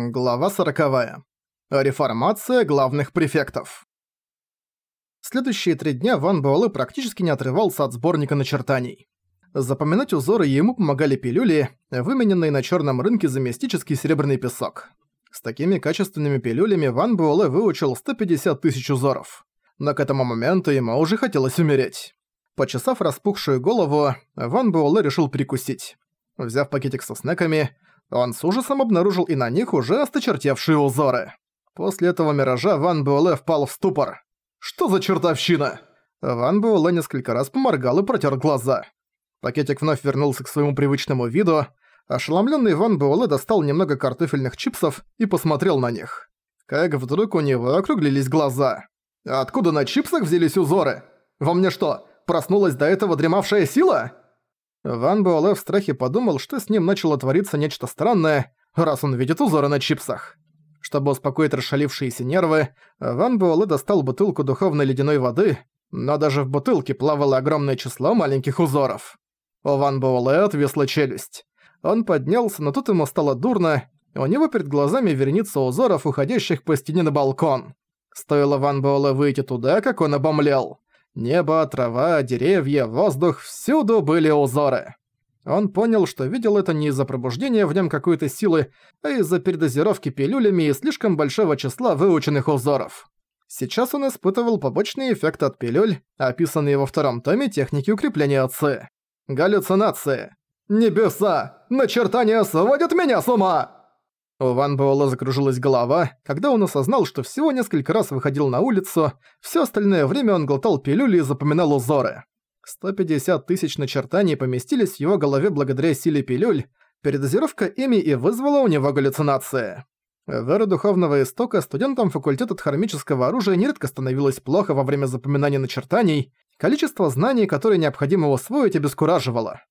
Глава 40. Реформация главных префектов. Следующие три дня Ван Буэлэ практически не отрывался от сборника начертаний. Запоминать узоры ему помогали пилюли, вымененные на черном рынке за мистический серебряный песок. С такими качественными пилюлями Ван Буэлэ выучил 150 тысяч узоров. Но к этому моменту ему уже хотелось умереть. Почесав распухшую голову, Ван Буэлэ решил прикусить. Взяв пакетик со снеками, он с ужасом обнаружил и на них уже осточертевшие узоры. После этого миража Ван Буэлэ впал в ступор. «Что за чертовщина?» Ван Буэлэ несколько раз поморгал и протер глаза. Пакетик вновь вернулся к своему привычному виду. Ошеломленный Ван Буэлэ достал немного картофельных чипсов и посмотрел на них. Как вдруг у него округлились глаза. «Откуда на чипсах взялись узоры? Во мне что, проснулась до этого дремавшая сила?» Ван Буэлэ в страхе подумал, что с ним начало твориться нечто странное, раз он видит узоры на чипсах. Чтобы успокоить расшалившиеся нервы, Ван Буэлэ достал бутылку духовной ледяной воды, но даже в бутылке плавало огромное число маленьких узоров. У Ван Буэлэ отвисла челюсть. Он поднялся, но тут ему стало дурно, у него перед глазами верница узоров, уходящих по стене на балкон. Стоило Ван Буэлэ выйти туда, как он обомлел. Небо, трава, деревья, воздух — всюду были узоры. Он понял, что видел это не из-за пробуждения в нем какой-то силы, а из-за передозировки пилюлями и слишком большого числа выученных узоров. Сейчас он испытывал побочный эффект от пилюль, описанные во втором томе техники укрепления отцы. Галлюцинации. «Небеса! Начертания сводят меня с ума!» У Ван Буэлло закружилась голова, когда он осознал, что всего несколько раз выходил на улицу, все остальное время он глотал пилюли и запоминал узоры. 150 тысяч начертаний поместились в его голове благодаря силе пилюль, передозировка ими и вызвала у него галлюцинации. В эру духовного истока студентам факультета хромического оружия нередко становилось плохо во время запоминания начертаний, количество знаний, которые необходимо усвоить, обескураживало.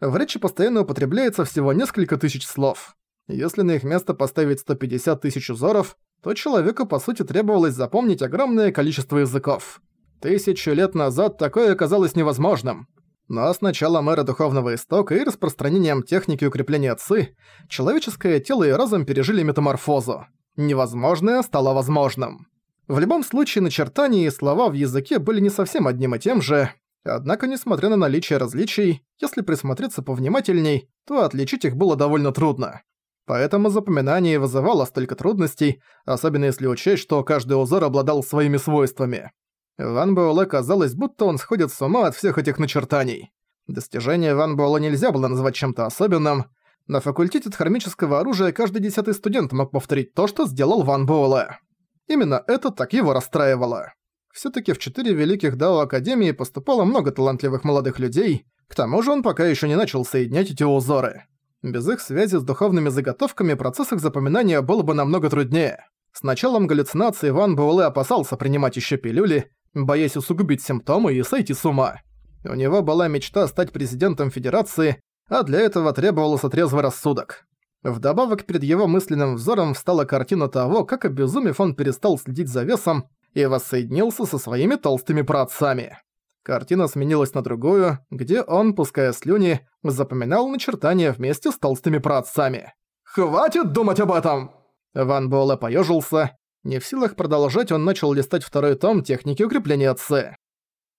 В речи постоянно употребляется всего несколько тысяч слов. Если на их место поставить 150 тысяч узоров, то человеку по сути требовалось запомнить огромное количество языков. Тысячу лет назад такое оказалось невозможным. Но с началом эры Духовного Истока и распространением техники укрепления ЦИ, человеческое тело и разум пережили метаморфозу. Невозможное стало возможным. В любом случае, начертания и слова в языке были не совсем одним и тем же, однако, несмотря на наличие различий, если присмотреться повнимательней, то отличить их было довольно трудно. Поэтому запоминание вызывало столько трудностей, особенно если учесть, что каждый узор обладал своими свойствами. Ван Буэлэ казалось, будто он сходит с ума от всех этих начертаний. Достижение Ван Буэлэ нельзя было назвать чем-то особенным. На факультете хромического оружия каждый десятый студент мог повторить то, что сделал Ван Буэлэ. Именно это так его расстраивало. Все-таки в четыре великих Дао Академии поступало много талантливых молодых людей, к тому же он пока еще не начал соединять эти узоры. Без их связи с духовными заготовками процесс их запоминания был бы намного труднее. С началом галлюцинации Ван Буэлэ опасался принимать еще пилюли, боясь усугубить симптомы и сойти с ума. У него была мечта стать президентом Федерации, а для этого требовался трезвый рассудок. Вдобавок перед его мысленным взором встала картина того, как обезумев он перестал следить за весом и воссоединился со своими толстыми праотцами. Картина сменилась на другую, где он, пуская слюни, запоминал начертания вместе с толстыми праотцами. «Хватит думать об этом!» Ван Буэлэ поёжился. Не в силах продолжать, он начал листать второй том техники укрепления Ц.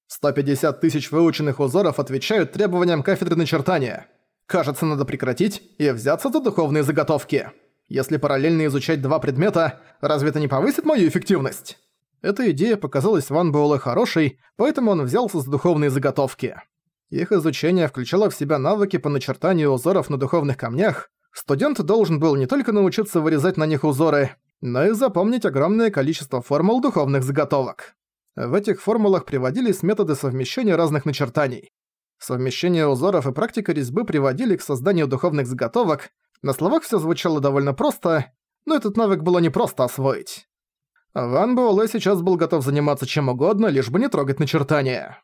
150 тысяч выученных узоров отвечают требованиям кафедры начертания. Кажется, надо прекратить и взяться за духовные заготовки. Если параллельно изучать два предмета, разве это не повысит мою эффективность? Эта идея показалась Ван Буэлэ хорошей, поэтому он взялся за духовные заготовки. Их изучение включало в себя навыки по начертанию узоров на духовных камнях. Студент должен был не только научиться вырезать на них узоры, но и запомнить огромное количество формул духовных заготовок. В этих формулах приводились методы совмещения разных начертаний. Совмещение узоров и практика резьбы приводили к созданию духовных заготовок. На словах все звучало довольно просто, но этот навык было непросто освоить. Ван Буэлэ сейчас был готов заниматься чем угодно, лишь бы не трогать начертания.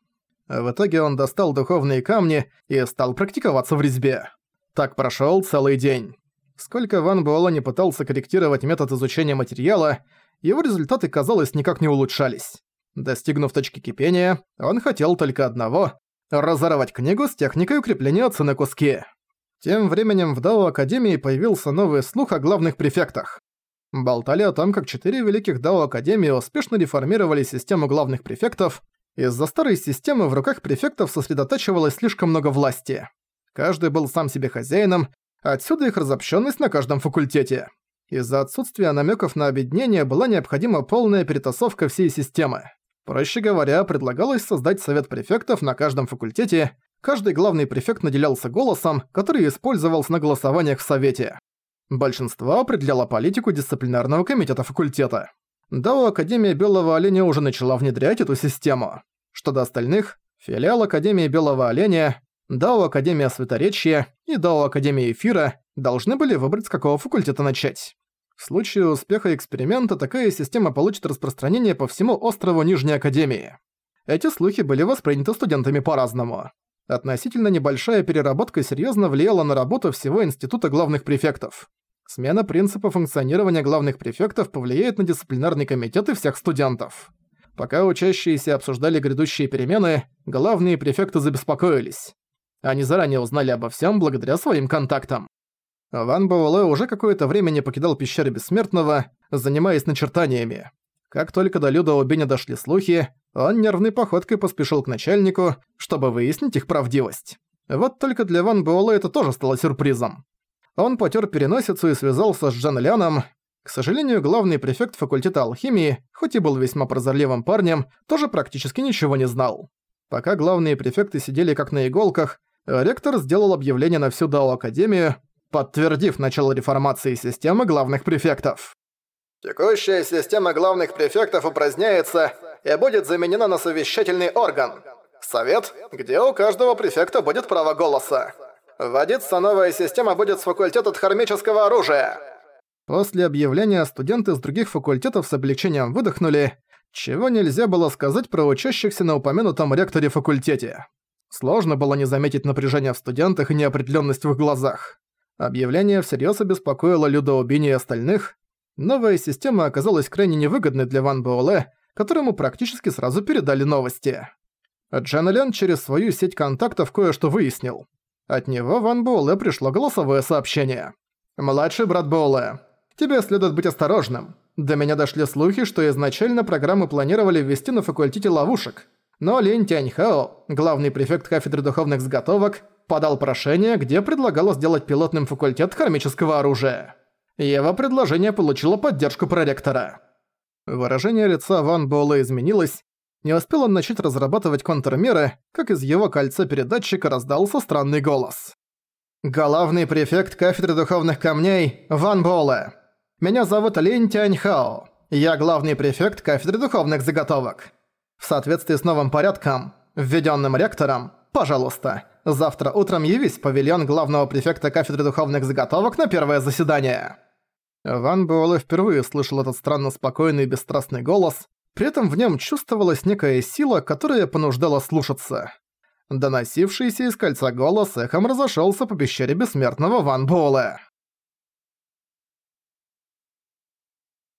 В итоге он достал духовные камни и стал практиковаться в резьбе. Так прошёл целый день. Сколько Ван Буэлэ не пытался корректировать метод изучения материала, его результаты, казалось, никак не улучшались. Достигнув точки кипения, он хотел только одного – разорвать книгу с техникой укрепления цены куски. Тем временем в Дао Академии появился новый слух о главных префектах болтали о том, как четыре великих Дао Академии успешно реформировали систему главных префектов, из-за старой системы в руках префектов сосредотачивалось слишком много власти. Каждый был сам себе хозяином, отсюда их разобщенность на каждом факультете. Из-за отсутствия намеков на объединение была необходима полная перетасовка всей системы. Проще говоря, предлагалось создать совет префектов на каждом факультете, каждый главный префект наделялся голосом, который использовался на голосованиях в совете. Большинство определяло политику дисциплинарного комитета факультета. Дао Академия Белого Оленя уже начала внедрять эту систему. Что до остальных, филиал Академии Белого Оленя, Дао Академия Светоречия и Дао Академия Эфира должны были выбрать, с какого факультета начать. В случае успеха эксперимента такая система получит распространение по всему острову Нижней Академии. Эти слухи были восприняты студентами по-разному. Относительно небольшая переработка серьезно влияла на работу всего Института главных префектов. Смена принципа функционирования главных префектов повлияет на дисциплинарный комитет и всех студентов. Пока учащиеся обсуждали грядущие перемены, главные префекты забеспокоились. Они заранее узнали обо всем благодаря своим контактам. Ван Буэлэ уже какое-то время не покидал пещеры Бессмертного, занимаясь начертаниями. Как только до Люда Убиня дошли слухи, он нервной походкой поспешил к начальнику, чтобы выяснить их правдивость. Вот только для Ван Буэлэ это тоже стало сюрпризом. Он потер переносицу и связался с Джан Ляном. К сожалению, главный префект факультета алхимии, хоть и был весьма прозорливым парнем, тоже практически ничего не знал. Пока главные префекты сидели как на иголках, ректор сделал объявление на всю Дао Академию, подтвердив начало реформации системы главных префектов. «Текущая система главных префектов упраздняется и будет заменена на совещательный орган – совет, где у каждого префекта будет право голоса. Вводится новая система будет с факультета хромического оружия. После объявления студенты с других факультетов с облегчением выдохнули, чего нельзя было сказать про учащихся на упомянутом ректоре факультете. Сложно было не заметить напряжение в студентах и неопределенность в их глазах. Объявление всерьез обеспокоило Люда и остальных. Новая система оказалась крайне невыгодной для Ван Буэлэ, которому практически сразу передали новости. Джан через свою сеть контактов кое-что выяснил. От него Ван Боуле пришло голосовое сообщение. «Младший брат Боуле, тебе следует быть осторожным. До меня дошли слухи, что изначально программы планировали ввести на факультете ловушек. Но Лин Тяньхао, главный префект кафедры духовных заготовок, подал прошение, где предлагало сделать пилотным факультет кармического оружия. Его предложение получило поддержку проректора. Выражение лица Ван Боула изменилось, не успел он начать разрабатывать контрмеры, как из его кольца передатчика раздался странный голос. «Главный префект кафедры духовных камней Ван Боле. Меня зовут Лин Тяньхао. Я главный префект кафедры духовных заготовок. В соответствии с новым порядком, введенным ректором, пожалуйста, завтра утром явись в павильон главного префекта кафедры духовных заготовок на первое заседание». Ван Буэлэ впервые слышал этот странно спокойный и бесстрастный голос, при этом в нем чувствовалась некая сила, которая понуждала слушаться. Доносившийся из кольца голос эхом разошелся по пещере бессмертного Ван Буэлэ.